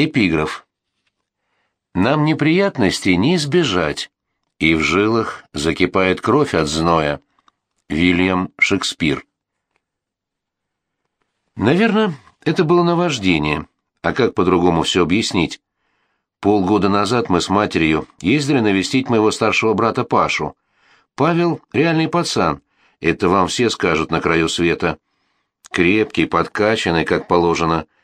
Эпиграф. Нам неприятностей не избежать, и в жилах закипает кровь от зноя. Вильям Шекспир. Наверное, это было наваждение. А как по-другому все объяснить? Полгода назад мы с матерью ездили навестить моего старшего брата Пашу. Павел — реальный пацан, это вам все скажут на краю света. Крепкий, подкачанный, как положено —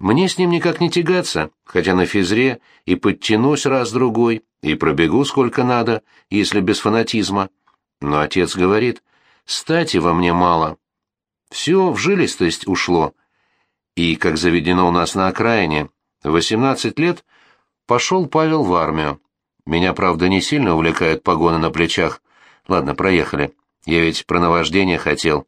мне с ним никак не тягаться, хотя на физре и подтянусь раз-другой, и пробегу сколько надо, если без фанатизма. Но отец говорит, стати во мне мало. Все в жилистость ушло. И, как заведено у нас на окраине, в 18 лет пошел Павел в армию. Меня, правда, не сильно увлекают погоны на плечах. Ладно, проехали. Я ведь про наваждение хотел.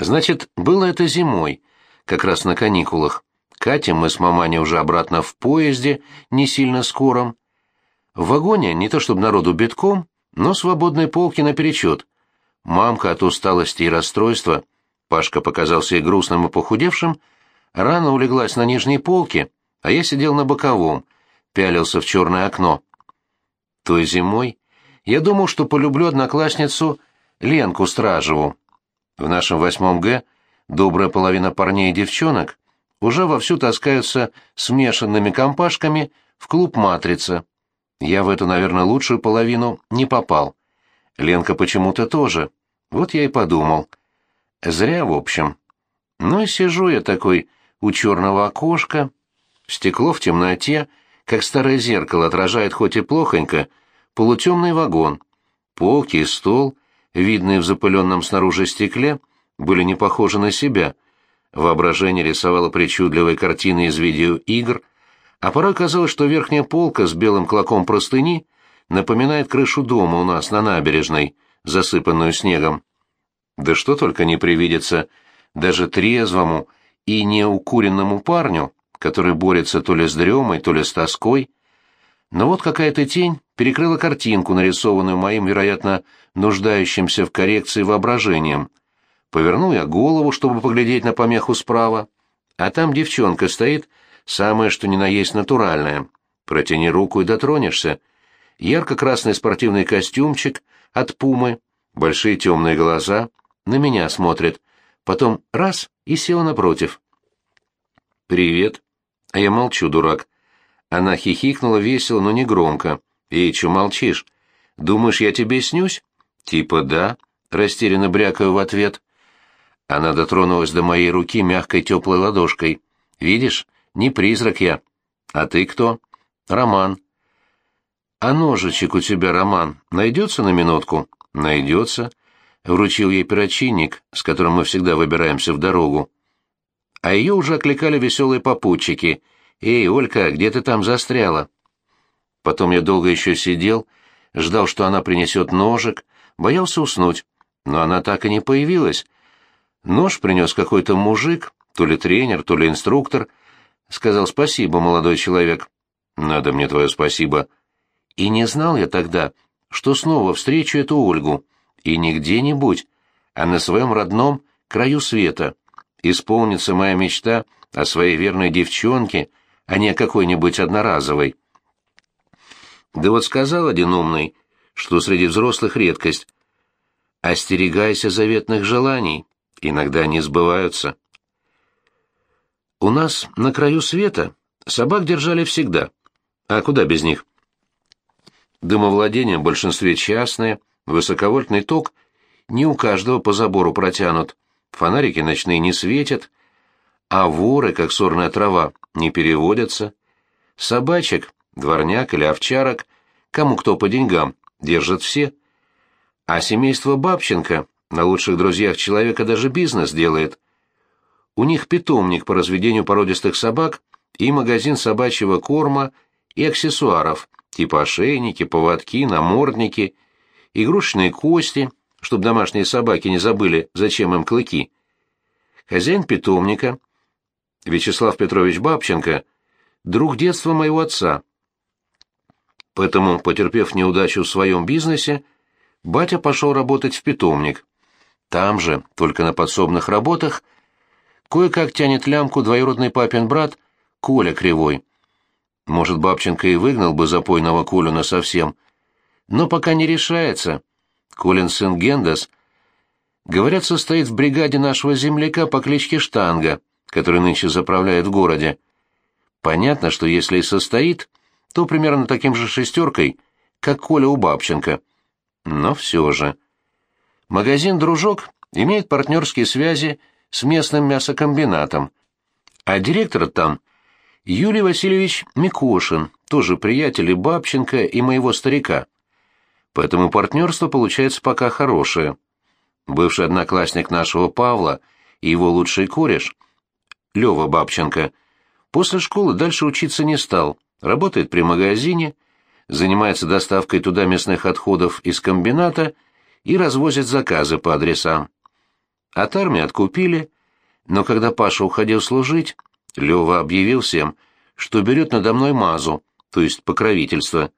Значит, было это зимой, как раз на каникулах. Катим мы с маманей уже обратно в поезде, не сильно скором. В вагоне не то чтобы народу битком, но свободные полки наперечет. Мамка от усталости и расстройства, Пашка показался ей грустным и похудевшим, рано улеглась на нижней полке, а я сидел на боковом, пялился в черное окно. Той зимой я думал, что полюблю одноклассницу Ленку Стражеву. В нашем восьмом Г добрая половина парней и девчонок уже вовсю таскаются смешанными компашками в клуб «Матрица». Я в эту, наверное, лучшую половину не попал. Ленка почему-то тоже. Вот я и подумал. Зря, в общем. Ну и сижу я такой у черного окошка. Стекло в темноте, как старое зеркало, отражает хоть и плохонько, полутемный вагон. Полки и стол, видные в запыленном снаружи стекле, были не похожи на себя. Воображение рисовало причудливые картины из видеоигр, а порой казалось, что верхняя полка с белым клоком простыни напоминает крышу дома у нас на набережной, засыпанную снегом. Да что только не привидится даже трезвому и неукуренному парню, который борется то ли с дремой, то ли с тоской. Но вот какая-то тень перекрыла картинку, нарисованную моим, вероятно, нуждающимся в коррекции воображением. Повернул я голову, чтобы поглядеть на помеху справа, а там девчонка стоит, самое что ни на есть натуральное. Протяни руку и дотронешься. Ярко-красный спортивный костюмчик от пумы, большие темные глаза, на меня смотрит. Потом раз — и села напротив. «Привет». А я молчу, дурак. Она хихикнула весело, но не громко. «Эй, чё молчишь? Думаешь, я тебе снюсь?» «Типа да», — растерянно брякаю в ответ. Она дотронулась до моей руки мягкой теплой ладошкой. «Видишь, не призрак я. А ты кто?» «Роман». «А ножичек у тебя, Роман, найдется на минутку?» «Найдется». Вручил ей перочинник, с которым мы всегда выбираемся в дорогу. А ее уже окликали веселые попутчики. «Эй, Олька, где ты там застряла?» Потом я долго еще сидел, ждал, что она принесет ножик, боялся уснуть, но она так и не появилась, Нож принес какой-то мужик, то ли тренер, то ли инструктор. Сказал спасибо, молодой человек. Надо мне твое спасибо. И не знал я тогда, что снова встречу эту Ольгу. И не где-нибудь, а на своем родном краю света. Исполнится моя мечта о своей верной девчонке, а не о какой-нибудь одноразовой. Да вот сказал один умный, что среди взрослых редкость. Остерегайся заветных желаний иногда не сбываются. У нас на краю света собак держали всегда. А куда без них? Дымовладение в большинстве частное, высоковольтный ток не у каждого по забору протянут, фонарики ночные не светят, а воры, как сорная трава, не переводятся. Собачек, дворняк или овчарок, кому кто по деньгам, держат все. А семейство Бабченко на лучших друзьях человека даже бизнес делает. У них питомник по разведению породистых собак и магазин собачьего корма и аксессуаров, типа ошейники, поводки, намордники, игрушечные кости, чтобы домашние собаки не забыли, зачем им клыки. Хозяин питомника, Вячеслав Петрович Бабченко, друг детства моего отца. Поэтому, потерпев неудачу в своем бизнесе, батя пошел работать в питомник. Там же, только на подсобных работах, кое-как тянет лямку двоюродный папин брат Коля Кривой. Может, Бабченко и выгнал бы запойного Колю насовсем, но пока не решается. Колин сын Гендес, говорят, состоит в бригаде нашего земляка по кличке Штанга, который нынче заправляет в городе. Понятно, что если и состоит, то примерно таким же шестеркой, как Коля у Бабченко. Но все же. Магазин «Дружок» имеет партнерские связи с местным мясокомбинатом, а директор там Юлий Васильевич Микошин, тоже приятель и Бабченко, и моего старика. Поэтому партнерство получается пока хорошее. Бывший одноклассник нашего Павла и его лучший кореш, Лёва Бабченко, после школы дальше учиться не стал, работает при магазине, занимается доставкой туда мясных отходов из комбината и развозит заказы по адресам. От армии откупили, но когда Паша уходил служить, Лёва объявил всем, что берет надо мной мазу, то есть покровительство.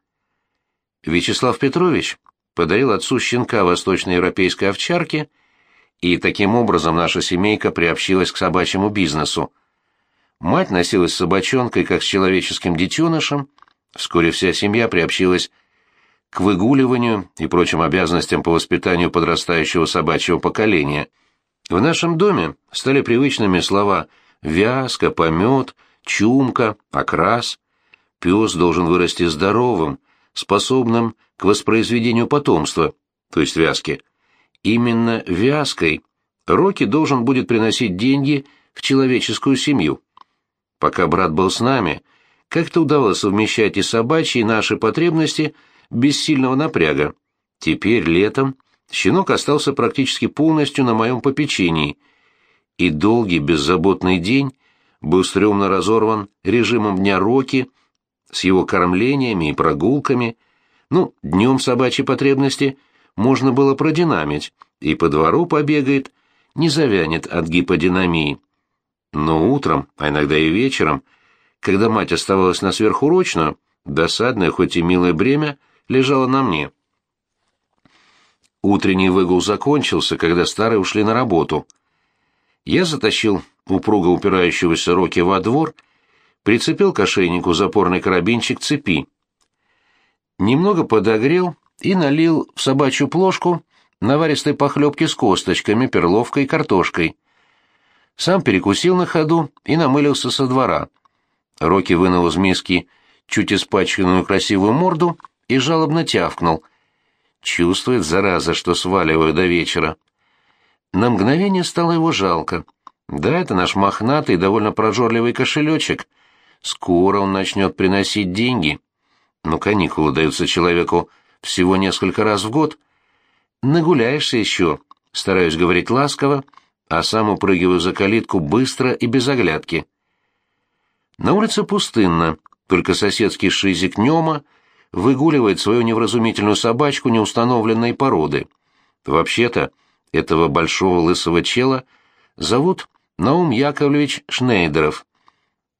Вячеслав Петрович подарил отцу щенка восточноевропейской овчарки, и таким образом наша семейка приобщилась к собачьему бизнесу. Мать носилась с собачонкой, как с человеческим детенышем, вскоре вся семья приобщилась к выгуливанию и прочим обязанностям по воспитанию подрастающего собачьего поколения. В нашем доме стали привычными слова «вязка», «помет», «чумка», «окрас». Пес должен вырасти здоровым, способным к воспроизведению потомства, то есть вязки. Именно вязкой Рокки должен будет приносить деньги в человеческую семью. Пока брат был с нами, как-то удавалось совмещать и собачьи, и наши потребности без сильного напряга. Теперь, летом, щенок остался практически полностью на моем попечении, и долгий беззаботный день был стрёмно разорван режимом дня Рокки с его кормлениями и прогулками – ну, днем собачьи потребности можно было продинамить, и по двору побегает, не завянет от гиподинамии. Но утром, а иногда и вечером, когда мать оставалась на сверхурочную, досадное, хоть и милое бремя, лежало на мне. Утренний выгул закончился, когда старые ушли на работу. Я затащил упруго упирающегося Роки во двор, прицепил к ошейнику запорный карабинчик цепи немного подогрел и налил в собачью плошку наваристой похлебки с косточками, перловкой и картошкой. Сам перекусил на ходу и намылился со двора. Рокки вынул из миски чуть испачканную красивую морду и жалобно тявкнул. Чувствует, зараза, что сваливаю до вечера. На мгновение стало его жалко. Да, это наш мохнатый, довольно прожорливый кошелечек. Скоро он начнет приносить деньги но каникулы даются человеку всего несколько раз в год. Нагуляешься еще, стараюсь говорить ласково, а сам упрыгиваю за калитку быстро и без оглядки. На улице пустынно, только соседский шизик Нема выгуливает свою невразумительную собачку неустановленной породы. Вообще-то, этого большого лысого чела зовут Наум Яковлевич Шнейдеров.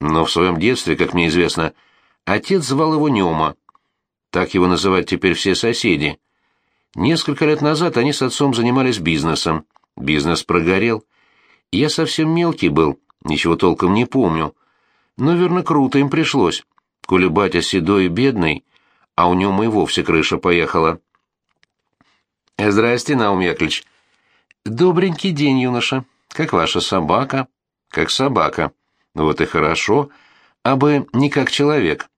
Но в своем детстве, как мне известно, Отец звал его Нема. Так его называют теперь все соседи. Несколько лет назад они с отцом занимались бизнесом. Бизнес прогорел. Я совсем мелкий был, ничего толком не помню. Но, верно, круто им пришлось. Коли батя седой и бедный, а у него и вовсе крыша поехала. «Здрасте, Наум Яковлевич». «Добренький день, юноша. Как ваша собака?» «Как собака. Вот и хорошо. А бы не как человек.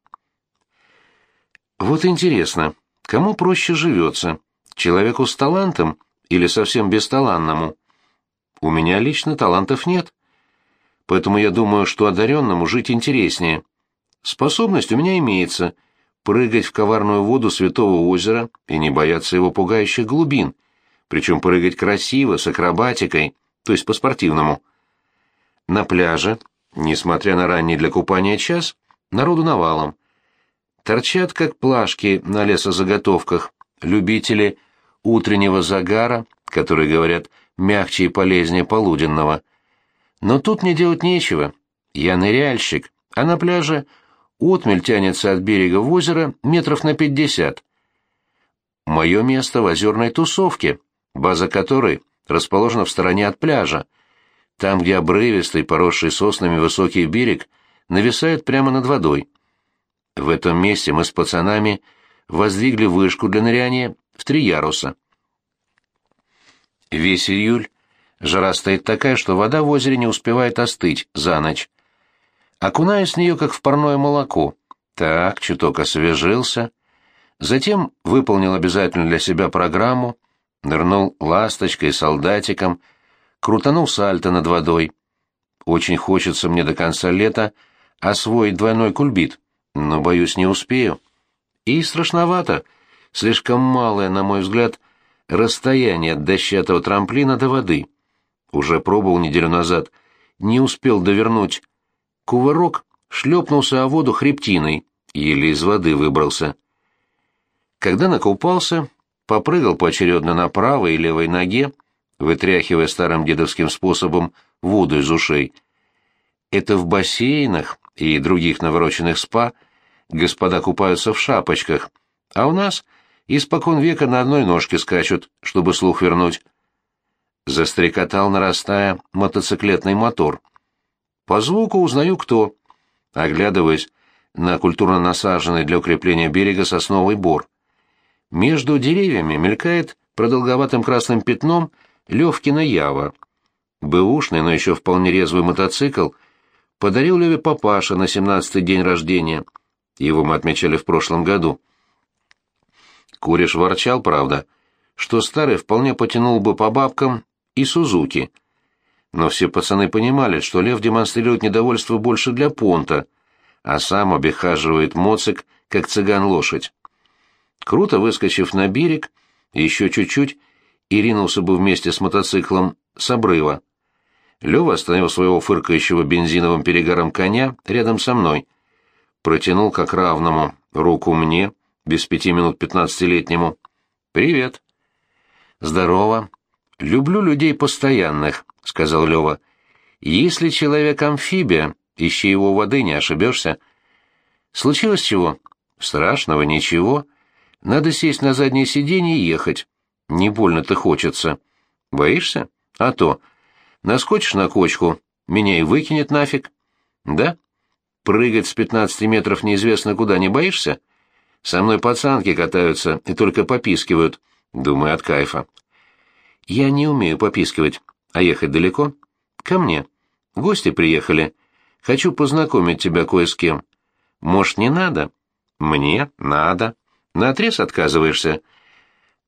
Вот интересно, кому проще живется, человеку с талантом или совсем бесталанному? У меня лично талантов нет. Поэтому я думаю, что одаренному жить интереснее. Способность у меня имеется — прыгать в коварную воду святого озера и не бояться его пугающих глубин, причем прыгать красиво, с акробатикой, то есть по-спортивному. На пляже, несмотря на ранний для купания час, народу навалом торчат, как плашки на лесозаготовках, любители утреннего загара, которые говорят мягче и полезнее полуденного. Но тут мне делать нечего. Я ныряльщик, а на пляже отмель тянется от берега в озеро метров на пятьдесят. Мое место в озерной тусовке, база которой расположена в стороне от пляжа, там, где обрывистый, поросший соснами высокий берег нависает прямо над водой. В этом месте мы с пацанами воздвигли вышку для ныряния в три яруса. Весь июль жара стоит такая, что вода в озере не успевает остыть за ночь. Окунаюсь в нее, как в парное молоко. Так, чуток освежился. Затем выполнил обязательно для себя программу, нырнул ласточкой, солдатиком, крутанул сальто над водой. Очень хочется мне до конца лета освоить двойной кульбит, но, боюсь, не успею. И страшновато, слишком малое, на мой взгляд, расстояние от дощатого трамплина до воды. Уже пробовал неделю назад, не успел довернуть. Кувырок шлепнулся о воду хребтиной, еле из воды выбрался. Когда накупался, попрыгал поочередно на правой и левой ноге, вытряхивая старым дедовским способом воду из ушей. Это в бассейнах и других навороченных спа господа купаются в шапочках, а у нас испокон века на одной ножке скачут, чтобы слух вернуть. Застрекотал, нарастая, мотоциклетный мотор. По звуку узнаю, кто. Оглядываясь на культурно насаженный для укрепления берега сосновый бор. Между деревьями мелькает продолговатым красным пятном Левкина Ява. Бэушный, но еще вполне резвый мотоцикл подарил Леве папаша на семнадцатый день рождения. Его мы отмечали в прошлом году. Куриш ворчал, правда, что старый вполне потянул бы по бабкам и Сузуки. Но все пацаны понимали, что Лев демонстрирует недовольство больше для понта, а сам обихаживает моцик, как цыган-лошадь. Круто выскочив на берег, еще чуть-чуть, и ринулся бы вместе с мотоциклом с обрыва. Лёва остановил своего фыркающего бензиновым перегаром коня рядом со мной. Протянул как равному руку мне, без пяти минут пятнадцатилетнему. «Привет». «Здорово. Люблю людей постоянных», — сказал Лёва. «Если человек амфибия, ищи его воды, не ошибешься». «Случилось чего?» «Страшного ничего. Надо сесть на заднее сиденье и ехать. Не больно-то хочется. Боишься? А то. Наскочишь на кочку, меня и выкинет нафиг. Да? Прыгать с пятнадцати метров неизвестно куда не боишься? Со мной пацанки катаются и только попискивают. Думаю, от кайфа. Я не умею попискивать. А ехать далеко? Ко мне. Гости приехали. Хочу познакомить тебя кое с кем. Может, не надо? Мне надо. Наотрез отказываешься?»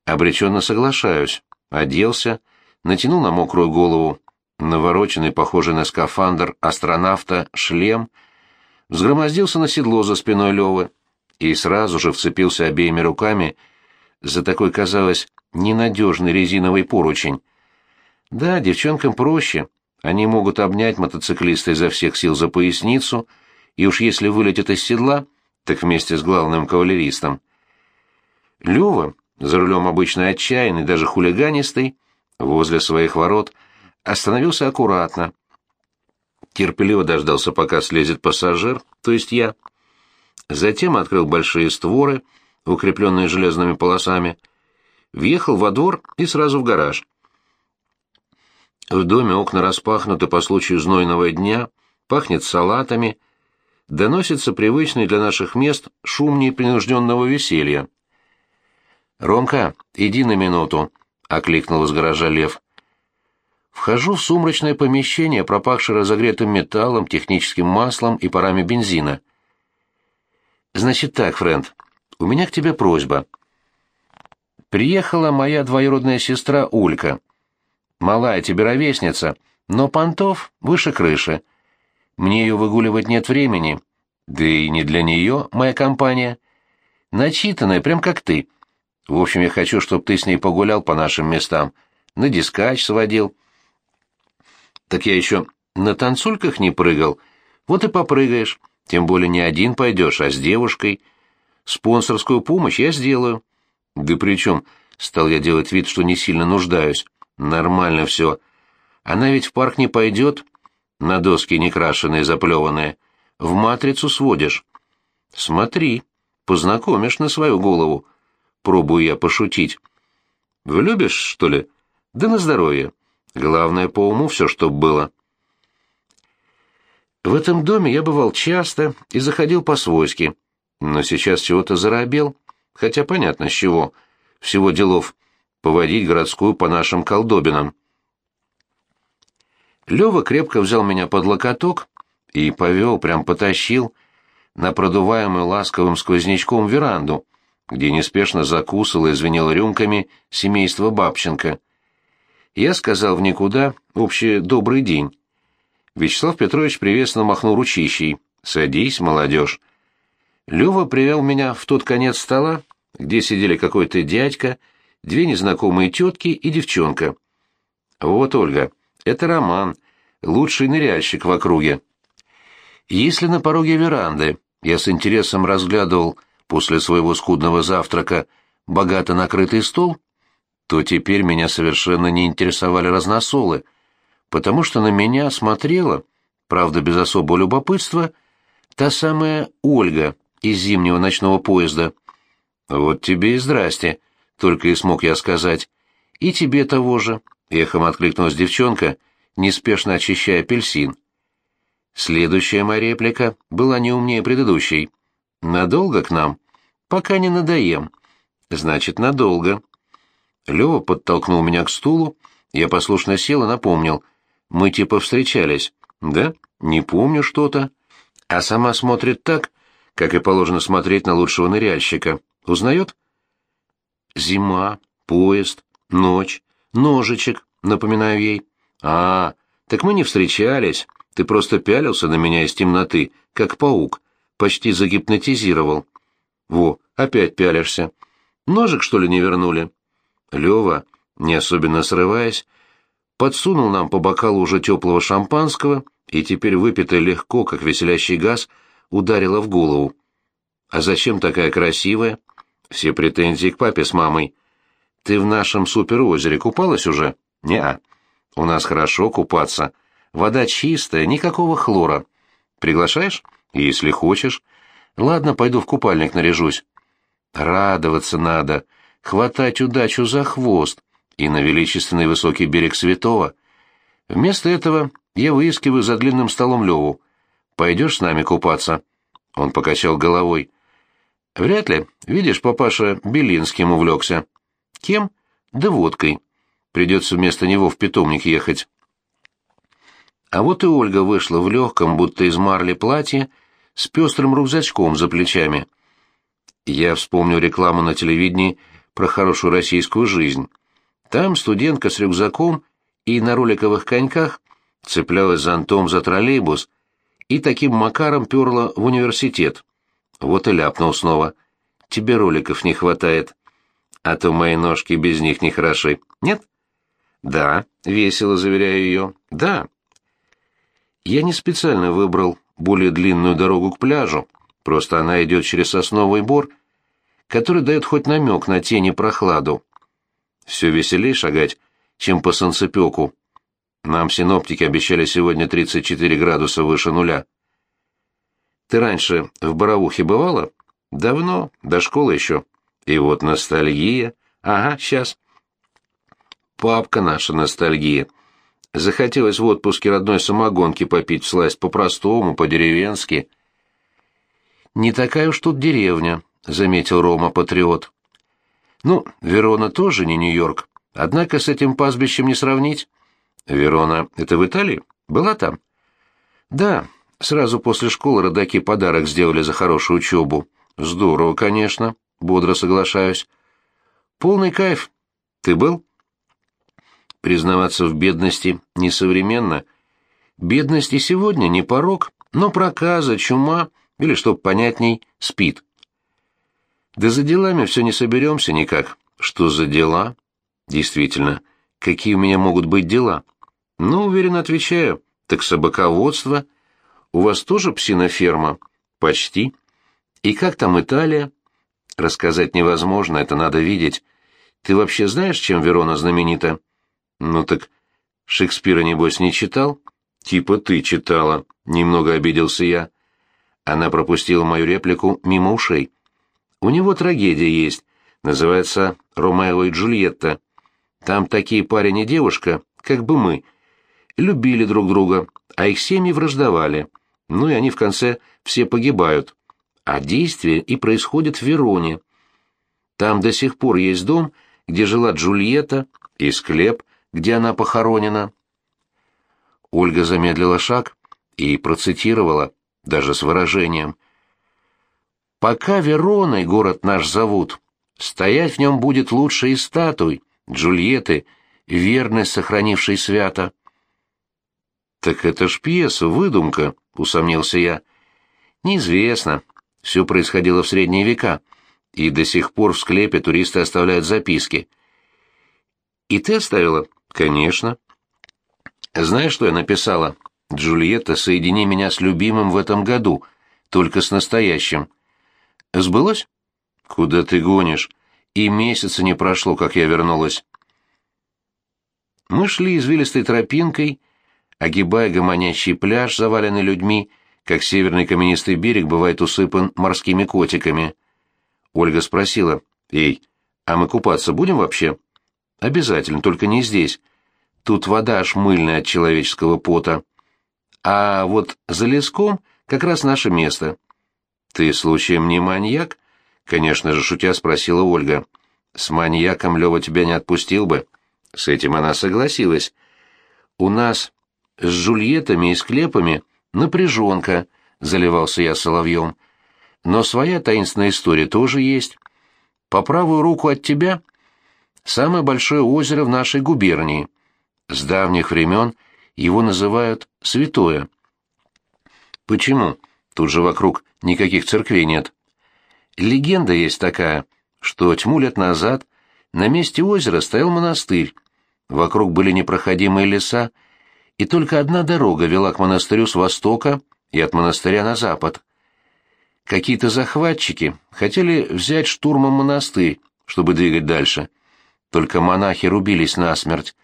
Обреченно соглашаюсь. Оделся, натянул на мокрую голову навороченный, похожий на скафандр астронавта, шлем, взгромоздился на седло за спиной Лёвы и сразу же вцепился обеими руками за такой, казалось, ненадежный резиновый поручень. Да, девчонкам проще. Они могут обнять мотоциклиста изо всех сил за поясницу, и уж если вылетит из седла, так вместе с главным кавалеристом. Лёва, за рулем обычно отчаянный, даже хулиганистый, возле своих ворот, остановился аккуратно. Терпеливо дождался, пока слезет пассажир, то есть я. Затем открыл большие створы, укрепленные железными полосами, въехал во двор и сразу в гараж. В доме окна распахнуты по случаю знойного дня, пахнет салатами, доносится привычный для наших мест шум непринужденного веселья. «Ромка, иди на минуту», — окликнул из гаража Лев. Вхожу в сумрачное помещение, пропахшее разогретым металлом, техническим маслом и парами бензина. «Значит так, Фрэнд, у меня к тебе просьба. Приехала моя двоюродная сестра Улька. Малая тебе ровесница, но понтов выше крыши. Мне ее выгуливать нет времени, да и не для нее моя компания. Начитанная, прям как ты». В общем, я хочу, чтобы ты с ней погулял по нашим местам, на дискач сводил. Так я еще на танцульках не прыгал. Вот и попрыгаешь. Тем более не один пойдешь, а с девушкой. Спонсорскую помощь я сделаю. Да причем, стал я делать вид, что не сильно нуждаюсь. Нормально все. Она ведь в парк не пойдет. На доски некрашенные, заплеванные. В матрицу сводишь. Смотри, познакомишь на свою голову пробую я пошутить. «Влюбишь, что ли?» «Да на здоровье. Главное, по уму все, чтоб было». В этом доме я бывал часто и заходил по-свойски, но сейчас чего-то заробел, хотя понятно с чего. Всего делов поводить городскую по нашим колдобинам. Лёва крепко взял меня под локоток и повел, прям потащил, на продуваемую ласковым сквознячком веранду, где неспешно закусывало и звенело рюмками семейство Бабченко. Я сказал в никуда общий «добрый день». Вячеслав Петрович приветственно махнул ручищей. «Садись, молодежь». Лёва привел меня в тот конец стола, где сидели какой-то дядька, две незнакомые тетки и девчонка. «Вот, Ольга, это Роман, лучший ныряльщик в округе». Если на пороге веранды я с интересом разглядывал после своего скудного завтрака богато накрытый стол, то теперь меня совершенно не интересовали разносолы, потому что на меня смотрела, правда без особого любопытства, та самая Ольга из зимнего ночного поезда. «Вот тебе и здрасте», — только и смог я сказать. «И тебе того же», — эхом откликнулась девчонка, неспешно очищая апельсин. Следующая моя реплика была не умнее предыдущей. «Надолго к нам?» «Пока не надоем». «Значит, надолго». Лёва подтолкнул меня к стулу, я послушно сел и напомнил. «Мы типа встречались». «Да? Не помню что-то». А сама смотрит так, как и положено смотреть на лучшего ныряльщика. Узнает? Зима, поезд, ночь, ножичек, напоминаю ей. А, так мы не встречались. Ты просто пялился на меня из темноты, как паук, почти загипнотизировал. Во, опять пялишься. Ножик, что ли, не вернули? Лёва, не особенно срываясь, подсунул нам по бокалу уже теплого шампанского, и теперь выпитое легко, как веселящий газ, ударило в голову. «А зачем такая красивая?» «Все претензии к папе с мамой». «Ты в нашем суперозере купалась уже?» «Не-а. У нас хорошо купаться. Вода чистая, никакого хлора. Приглашаешь? Если хочешь. Ладно, пойду в купальник наряжусь. Радоваться надо, хватать удачу за хвост и на величественный высокий берег Святого. Вместо этого я выискиваю за длинным столом Леву. Пойдешь с нами купаться?» Он покачал головой. «Вряд ли. Видишь, папаша Белинским увлекся». «Кем?» «Да водкой. Придется вместо него в питомник ехать». А вот и Ольга вышла в легком, будто из марли платье, с пестрым рюкзачком за плечами. Я вспомнил рекламу на телевидении про хорошую российскую жизнь. Там студентка с рюкзаком и на роликовых коньках цеплялась зонтом за троллейбус и таким макаром перла в университет. Вот и ляпнул снова. Тебе роликов не хватает. А то мои ножки без них не хороши. Нет? Да, весело заверяю ее. Да. Я не специально выбрал более длинную дорогу к пляжу, просто она идет через сосновый бор, который дает хоть намек на тень и прохладу. Все веселей шагать, чем по солнцепеку. Нам синоптики обещали сегодня 34 градуса выше нуля. Ты раньше в Боровухе бывала? Давно, до школы еще. И вот ностальгия. Ага, сейчас. Папка наша ностальгия. Захотелось в отпуске родной самогонки попить всласть по-простому, по-деревенски. «Не такая уж тут деревня», — заметил Рома-патриот. «Ну, Верона тоже не Нью-Йорк, однако с этим пастбищем не сравнить». «Верона — это в Италии? Была там?» «Да, сразу после школы родаки подарок сделали за хорошую учебу. Здорово, конечно, бодро соглашаюсь. Полный кайф. Ты был?» Признаваться в бедности несовременно. Бедность и сегодня не порог, но проказа, чума или, чтоб понятней, спит. Да за делами все не соберемся никак. Что за дела? Действительно, какие у меня могут быть дела? Ну, уверенно отвечаю, так собаководство. У вас тоже псиноферма? Почти. И как там Италия? Рассказать невозможно, это надо видеть. Ты вообще знаешь, чем Верона знаменита? «Ну так Шекспира, небось, не читал?» «Типа ты читала», — немного обиделся я. Она пропустила мою реплику мимо ушей. «У него трагедия есть, называется «Ромео и Джульетта». Там такие парень и девушка, как бы мы, любили друг друга, а их семьи враждовали. ну и они в конце все погибают. А действие и происходит в Вероне. Там до сих пор есть дом, где жила Джульетта, и склеп, где она похоронена. Ольга замедлила шаг и процитировала, даже с выражением. «Пока Вероной город наш зовут, стоять в нем будет лучше и статуй, Джульетты, верность сохранившей свято». «Так это ж пьеса, выдумка», — усомнился я. «Неизвестно. Все происходило в средние века, и до сих пор в склепе туристы оставляют записки». «И ты оставила?» «Конечно». «Знаешь, что я написала?» «Джульетта, соедини меня с любимым в этом году, только с настоящим». «Сбылось?» «Куда ты гонишь? И месяца не прошло, как я вернулась». Мы шли извилистой тропинкой, огибая гомонящий пляж, заваленный людьми, как северный каменистый берег бывает усыпан морскими котиками. Ольга спросила, «Эй, а мы купаться будем вообще?» «Обязательно, только не здесь. Тут вода аж мыльная от человеческого пота. А вот за леском как раз наше место». «Ты, случаем, не маньяк?» — конечно же, шутя спросила Ольга. «С маньяком Лёва тебя не отпустил бы». С этим она согласилась. «У нас с Жульетами и склепами напряженка», — заливался я соловьем. «Но своя таинственная история тоже есть. По правую руку от тебя самое большое озеро в нашей губернии. С давних времен его называют Святое». «Почему? Тут же вокруг никаких церквей нет». Легенда есть такая, что тьму лет назад на месте озера стоял монастырь. Вокруг были непроходимые леса, и только одна дорога вела к монастырю с востока и от монастыря на запад. Какие-то захватчики хотели взять штурмом монастырь, чтобы двигать дальше. Только монахи рубились насмерть.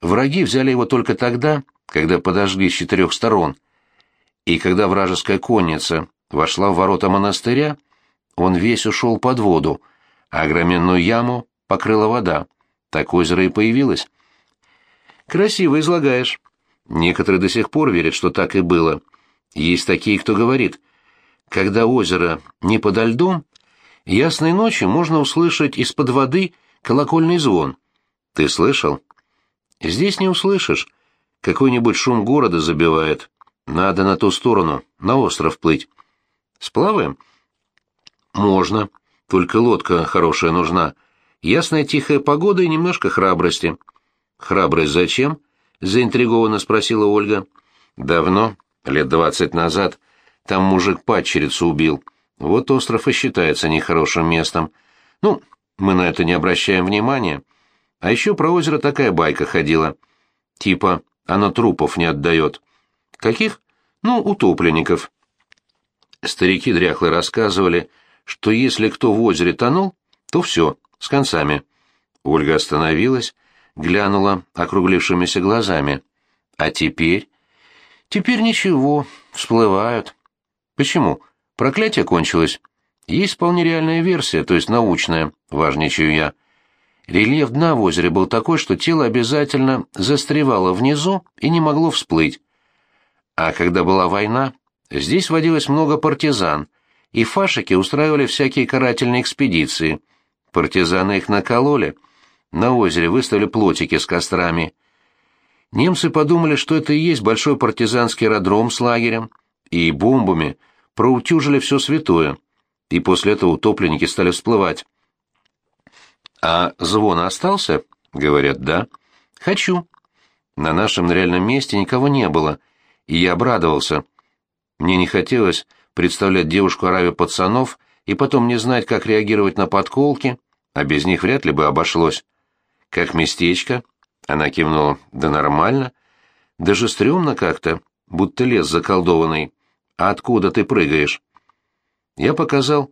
Враги взяли его только тогда, когда подожгли с четырех сторон. И когда вражеская конница вошла в ворота монастыря, он весь ушел под воду, а огроменную яму покрыла вода. Так озеро и появилось. Красиво излагаешь. Некоторые до сих пор верят, что так и было. Есть такие, кто говорит, когда озеро не подо льдом, ясной ночью можно услышать из-под воды колокольный звон. Ты слышал? Здесь не услышишь. Какой-нибудь шум города забивает. Надо на ту сторону, на остров плыть. Сплаваем? Можно. Только лодка хорошая нужна. Ясная тихая погода и немножко храбрости. «Храбрость зачем?» — заинтригованно спросила Ольга. «Давно, лет двадцать назад, там мужик падчерицу убил. Вот остров и считается нехорошим местом. Ну, мы на это не обращаем внимания. А еще про озеро такая байка ходила. Типа, оно трупов не отдает. Каких? Ну, утопленников. Старики дряхлые рассказывали, что если кто в озере тонул, то все, с концами. Ольга остановилась, глянула округлившимися глазами. А теперь? Теперь ничего, всплывают. Почему? Проклятие кончилось? Есть вполне реальная версия, то есть научная, важничаю я. Рельеф дна в озере был такой, что тело обязательно застревало внизу и не могло всплыть. А когда была война, здесь водилось много партизан, и фашики устраивали всякие карательные экспедиции. Партизаны их накололи — на озере выставили плотики с кострами. Немцы подумали, что это и есть большой партизанский аэродром с лагерем, и бомбами проутюжили все святое, и после этого утопленники стали всплывать. «А звон остался?» — говорят, «да». «Хочу». На нашем реальном месте никого не было, и я обрадовался. Мне не хотелось представлять девушку Аравию пацанов и потом не знать, как реагировать на подколки, а без них вряд ли бы обошлось. «Как местечко?» Она кивнула. «Да нормально. Даже стрёмно как-то, будто лес заколдованный. А откуда ты прыгаешь?» Я показал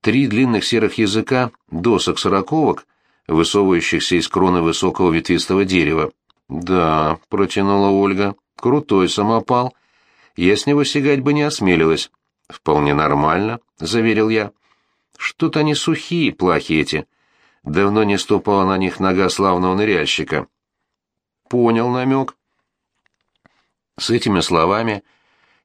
три длинных серых языка досок-сороковок, высовывающихся из кроны высокого ветвистого дерева. «Да», — протянула Ольга, — «крутой самопал. Я с него сигать бы не осмелилась». «Вполне нормально», — заверил я. «Что-то они сухие, плахи эти. Давно не ступала на них нога славного ныряльщика. Понял намек. С этими словами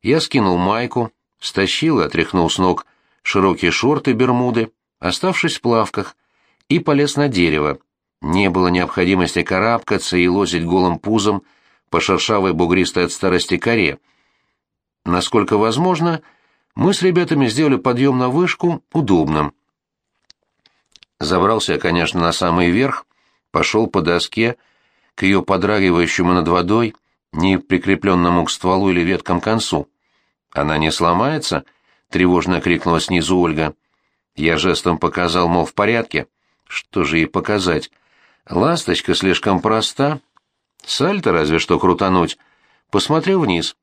Я скинул майку, стащил и отряхнул с ног широкие шорты-бермуды, оставшись в плавках, и полез на дерево. Не было необходимости карабкаться и лозить голым пузом по шершавой бугристой от старости коре. Насколько возможно, мы с ребятами сделали подъем на вышку удобным. Забрался я, конечно, на самый верх, пошел по доске, к ее подрагивающему над водой, не прикрепленному к стволу или веткам концу. «Она не сломается?» — тревожно крикнула снизу Ольга. Я жестом показал, мол, в порядке. Что же ей показать? Ласточка слишком проста. Сальто разве что крутануть. Посмотрел вниз.